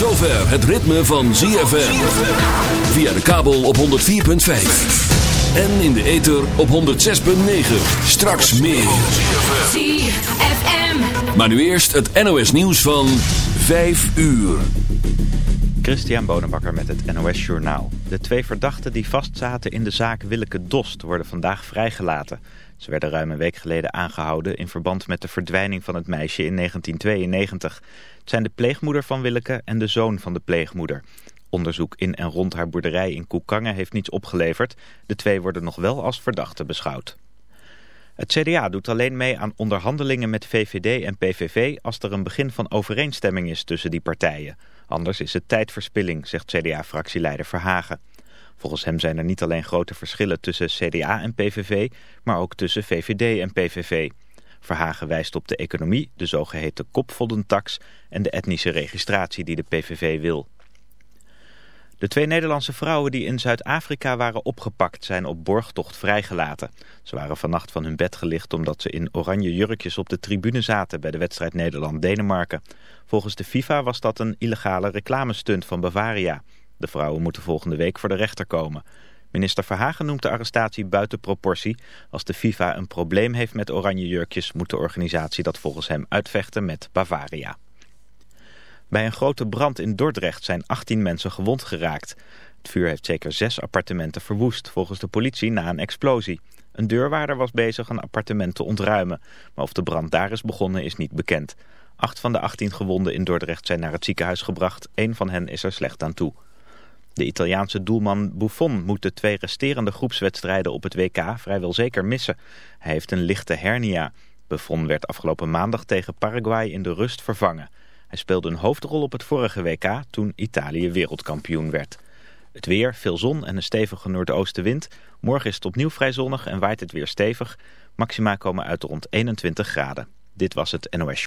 zover het ritme van ZFM. Via de kabel op 104.5. En in de ether op 106.9. Straks meer. ZFM. Maar nu eerst het NOS nieuws van 5 uur. Christian Bonenbakker met het NOS Journaal. De twee verdachten die vastzaten in de zaak Willeke Dost worden vandaag vrijgelaten. Ze werden ruim een week geleden aangehouden in verband met de verdwijning van het meisje in 1992. Het zijn de pleegmoeder van Willeke en de zoon van de pleegmoeder. Onderzoek in en rond haar boerderij in Koekangen heeft niets opgeleverd. De twee worden nog wel als verdachten beschouwd. Het CDA doet alleen mee aan onderhandelingen met VVD en PVV als er een begin van overeenstemming is tussen die partijen. Anders is het tijdverspilling, zegt CDA-fractieleider Verhagen. Volgens hem zijn er niet alleen grote verschillen tussen CDA en PVV, maar ook tussen VVD en PVV. Verhagen wijst op de economie, de zogeheten kopvoddentax en de etnische registratie die de PVV wil. De twee Nederlandse vrouwen die in Zuid-Afrika waren opgepakt zijn op borgtocht vrijgelaten. Ze waren vannacht van hun bed gelicht omdat ze in oranje jurkjes op de tribune zaten bij de wedstrijd Nederland-Denemarken. Volgens de FIFA was dat een illegale reclamestunt van Bavaria. De vrouwen moeten volgende week voor de rechter komen. Minister Verhagen noemt de arrestatie buiten proportie. Als de FIFA een probleem heeft met oranje jurkjes moet de organisatie dat volgens hem uitvechten met Bavaria. Bij een grote brand in Dordrecht zijn 18 mensen gewond geraakt. Het vuur heeft zeker zes appartementen verwoest, volgens de politie na een explosie. Een deurwaarder was bezig een appartement te ontruimen, maar of de brand daar is begonnen is niet bekend. Acht van de 18 gewonden in Dordrecht zijn naar het ziekenhuis gebracht, één van hen is er slecht aan toe. De Italiaanse doelman Buffon moet de twee resterende groepswedstrijden op het WK vrijwel zeker missen. Hij heeft een lichte hernia. Buffon werd afgelopen maandag tegen Paraguay in de rust vervangen. Hij speelde een hoofdrol op het vorige WK toen Italië wereldkampioen werd. Het weer, veel zon en een stevige noordoostenwind. Morgen is het opnieuw vrij zonnig en waait het weer stevig. Maxima komen uit rond 21 graden. Dit was het NOS.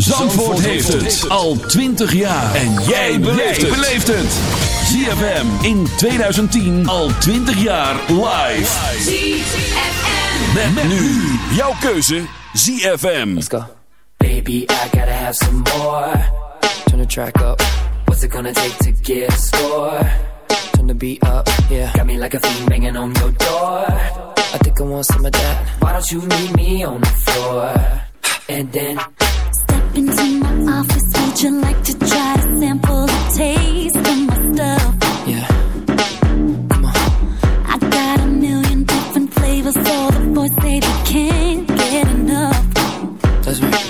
Zandvoort, Zandvoort heeft het al 20 jaar. En jij beleeft het. ZFM in 2010 al 20 jaar live. ZFM. Met, met nu. Jouw keuze. ZFM. Let's go. Baby, I gotta have some more. Turn the track up. What's it gonna take to get a score? Turn the beat up, yeah. Got me like a fiend banging on your door. I think I want some of that. Why don't you meet me on the floor? And then... into my office. Would you like to try to sample a taste of my stuff? Yeah. Come on. I got a million different flavors, so the boys say they can't get enough. That's right.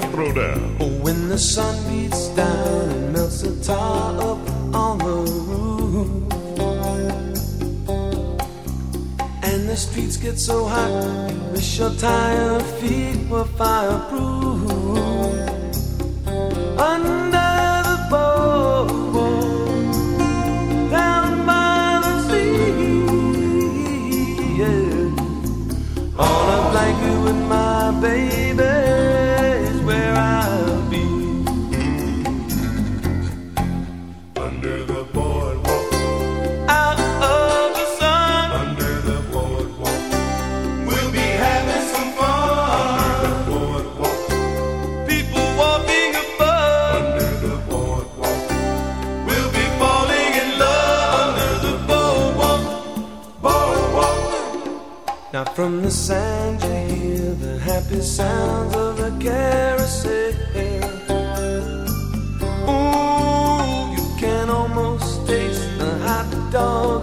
Throwdown. When the sun beats down and melts the tar up on the roof, and the streets get so hot, you wish your tired feet were fireproof. From the sand you hear the happy sounds of a carousel. Ooh, you can almost taste the hot dog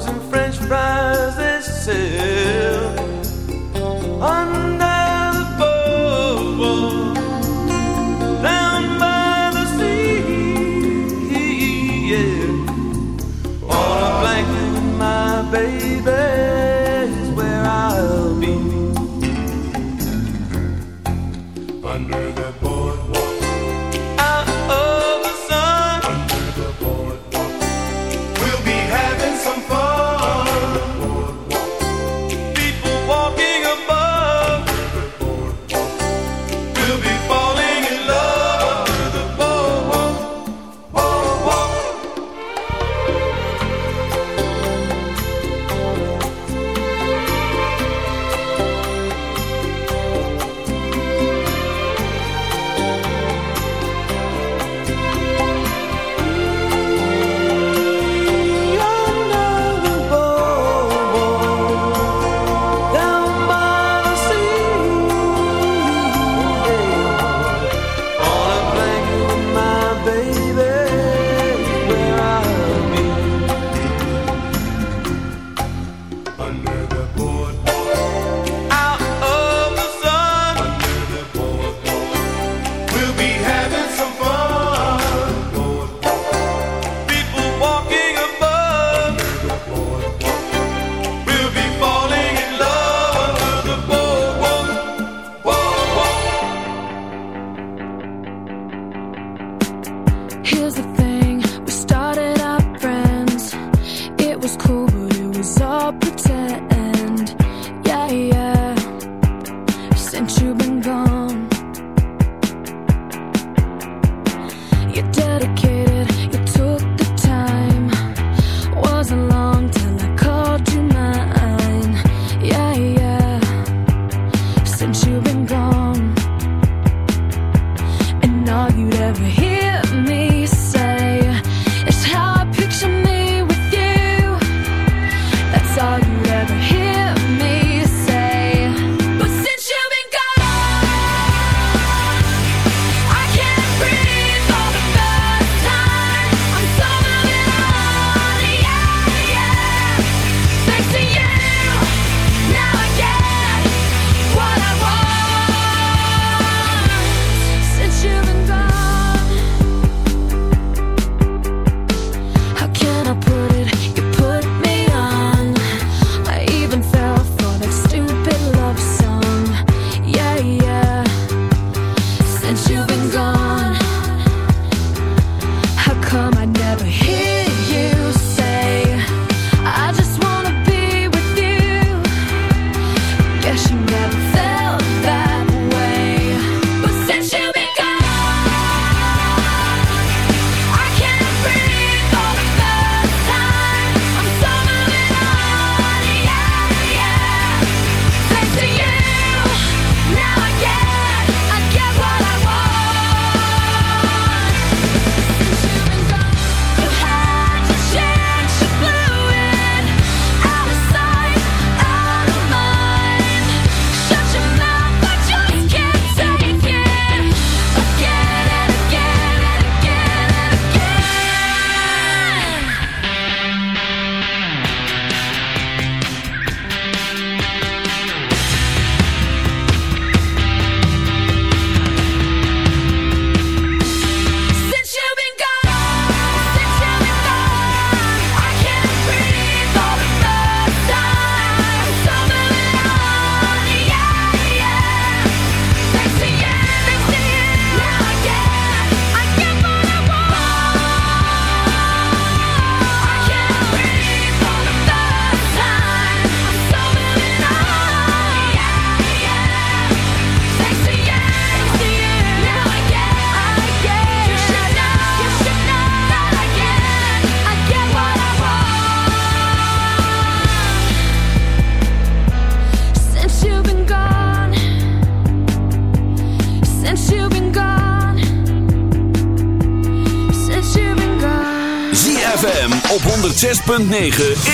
106.9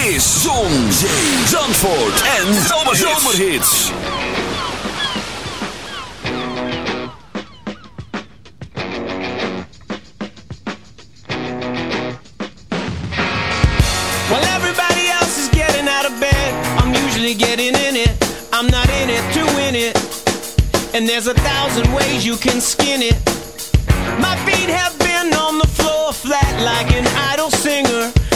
is Zon, Zandvoort en Zomerhits. While everybody else is getting out of bed, I'm usually getting in it. I'm not in it to win it. And there's a thousand ways you can skin it. My feet have been on the floor flat like.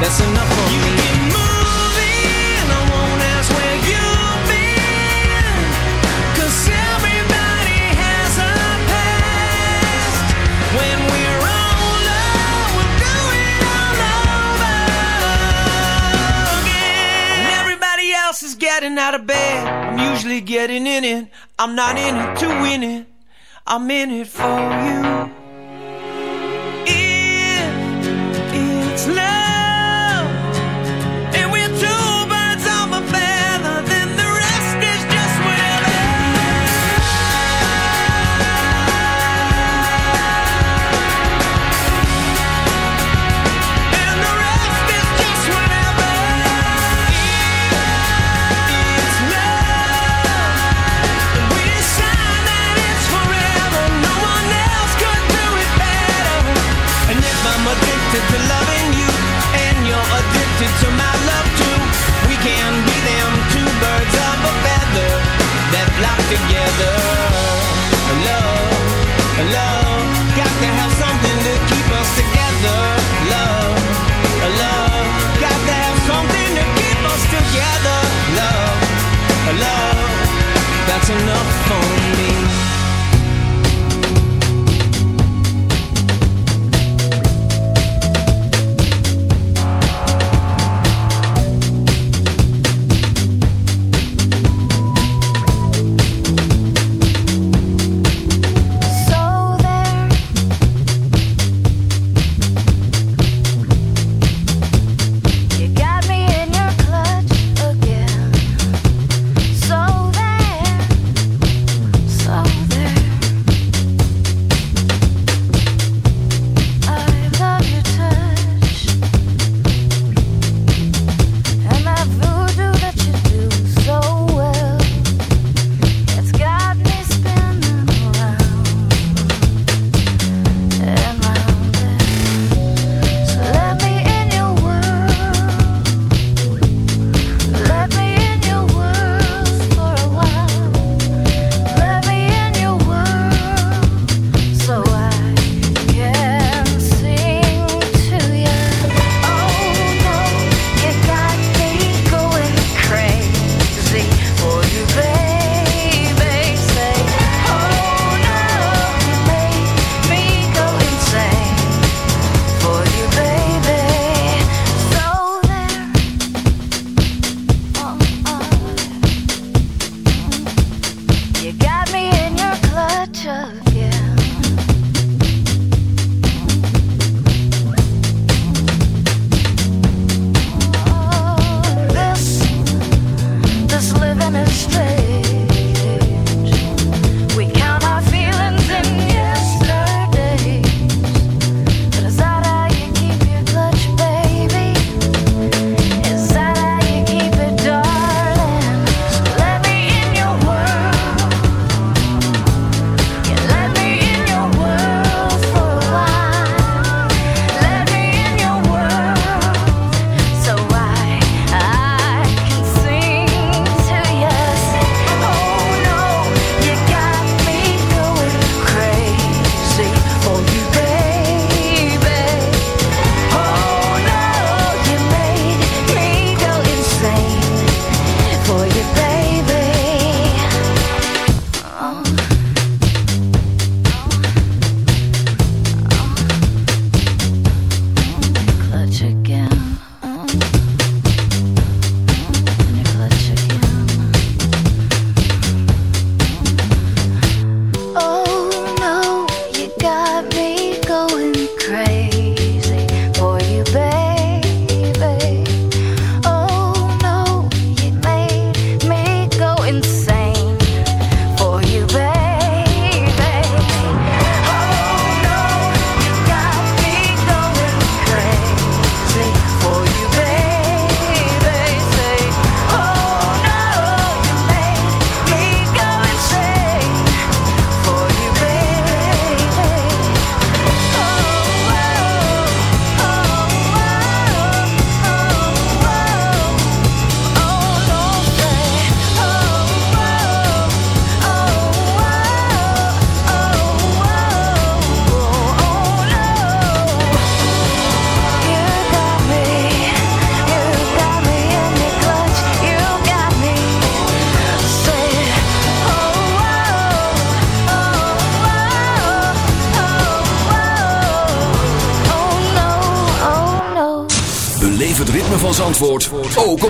over again. And everybody else is getting out of bed. I'm usually getting in it. I'm not in it to win it. I'm in it for you.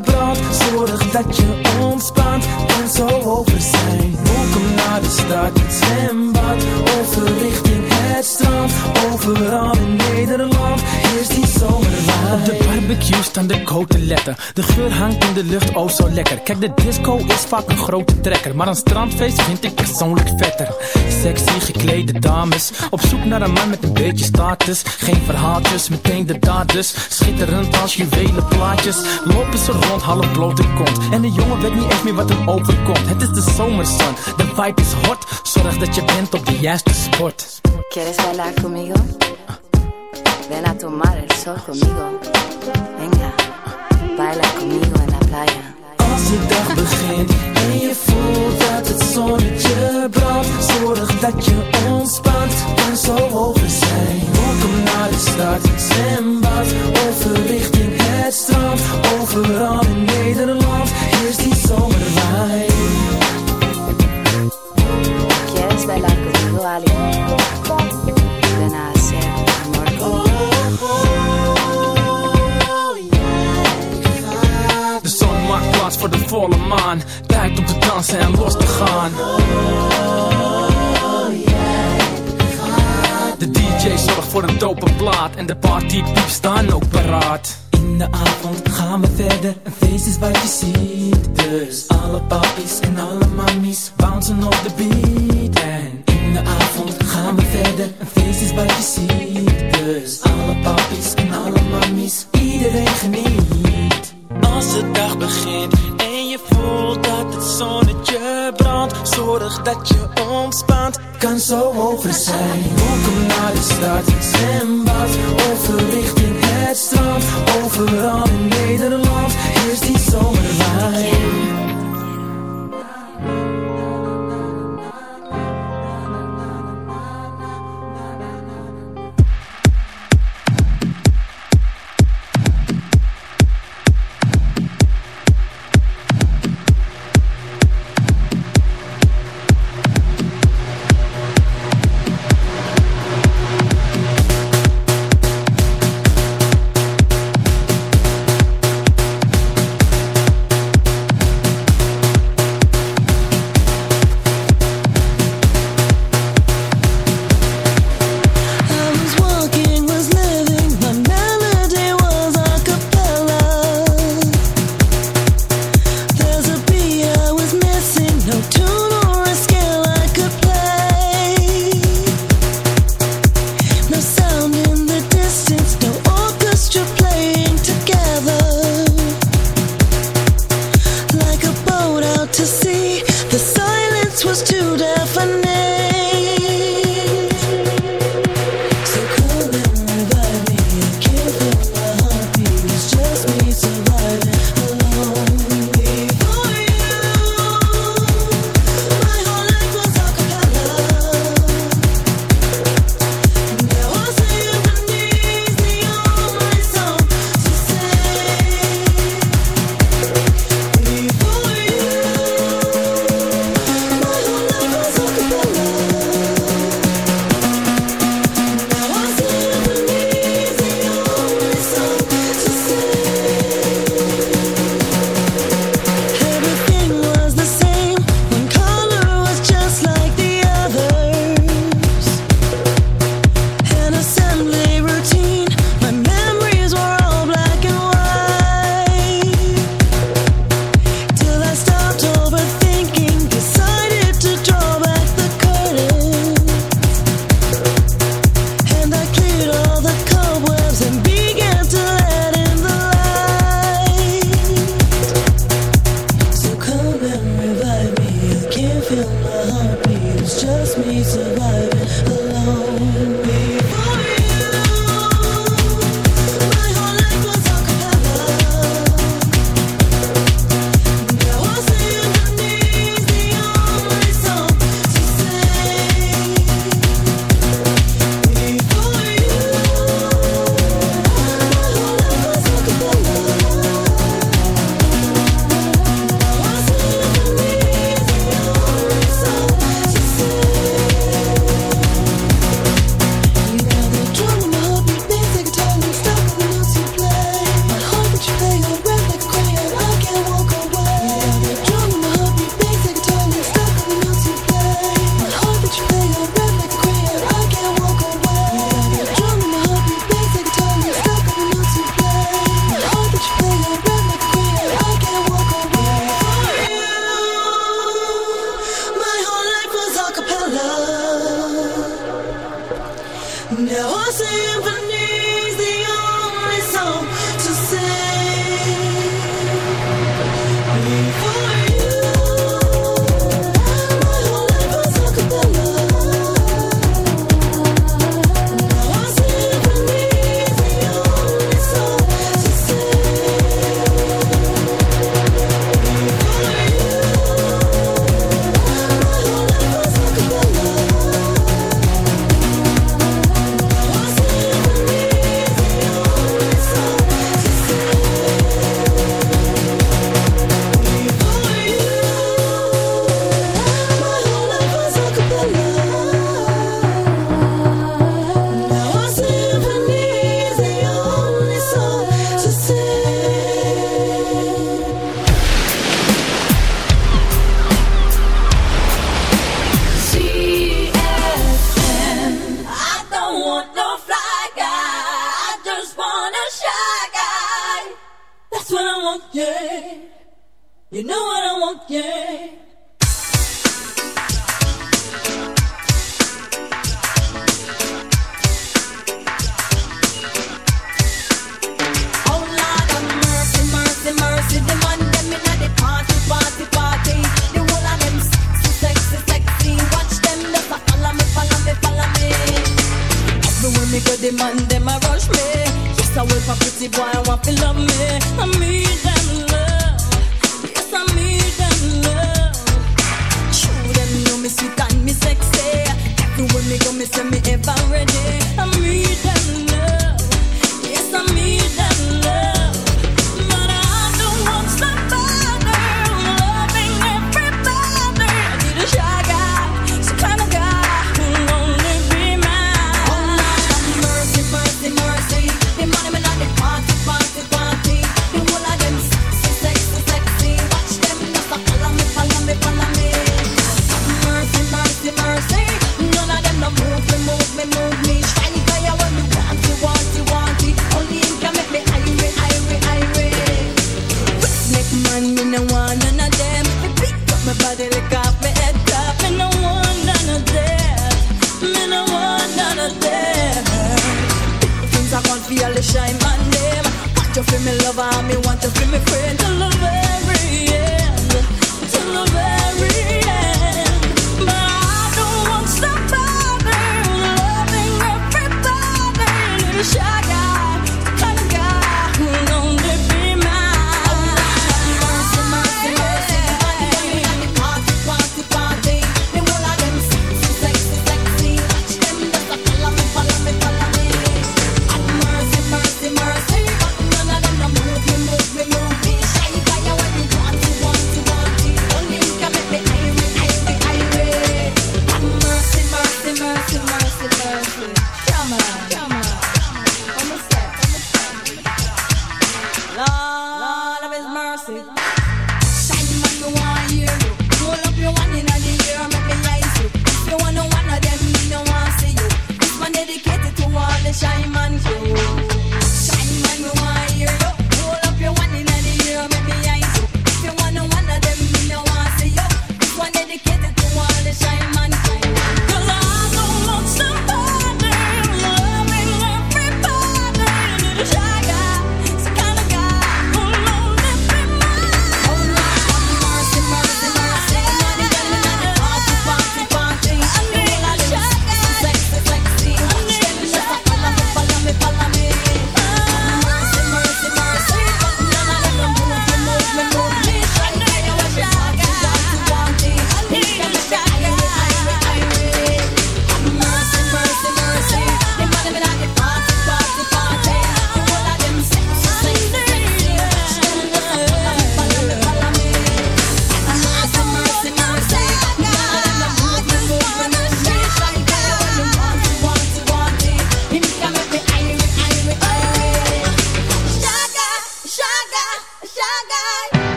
brandt. Zorg dat je ontspant en zo over zijn. Welkom naar de stad, het zwembad. Over richting het strand. Overal in Nederland is die zomerwijn. Op de barbecue staan de koteletten. De geur hangt in de lucht, oh zo lekker. Kijk, de disco is vaak een grote trekker. Maar een strandfeest vind ik persoonlijk vetter. Sexy geklede dames. Op zoek naar een man met een beetje status. Geen verhaaltjes, meteen de daders. Schitterend als juwelen plaatjes. Lopen ze rond, half blote kont. En de jongen weet niet echt meer wat hem overkomt. Het is de zomerzon, de vibe is hot. Zorg dat je bent op de juiste spot. ¿Quieres bailar conmigo? Ven a tomar el sol conmigo. Venga, baila conmigo en la playa. Als de dag begint en je voelt dat het zonnetje brandt Zorg dat je ontspant en zo hoger zijn Welkom naar de stad, zwembad Over richting het strand Overal in Nederland is die zomerwijn ¿Quieres bailar conmigo, Ali? Ven a hacer amor conmigo. De zon maakt plaats voor de volle maan een plaat En de partypieps staan ook paraat. In de avond gaan we verder, een feest is wat je ziet. Dus alle papies en alle mammies bouncen op de beat. En in de avond gaan we verder, een feest is wat je ziet. Dus alle papies en alle mammies, iedereen geniet. Als de dag begint en je voelt dat het zonnetje brandt. Zorg dat je ontspant, kan zo over zijn. Welkom naar de stad, zwembad, over richting het strand. Overal in Nederland is die zomerwijn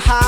High.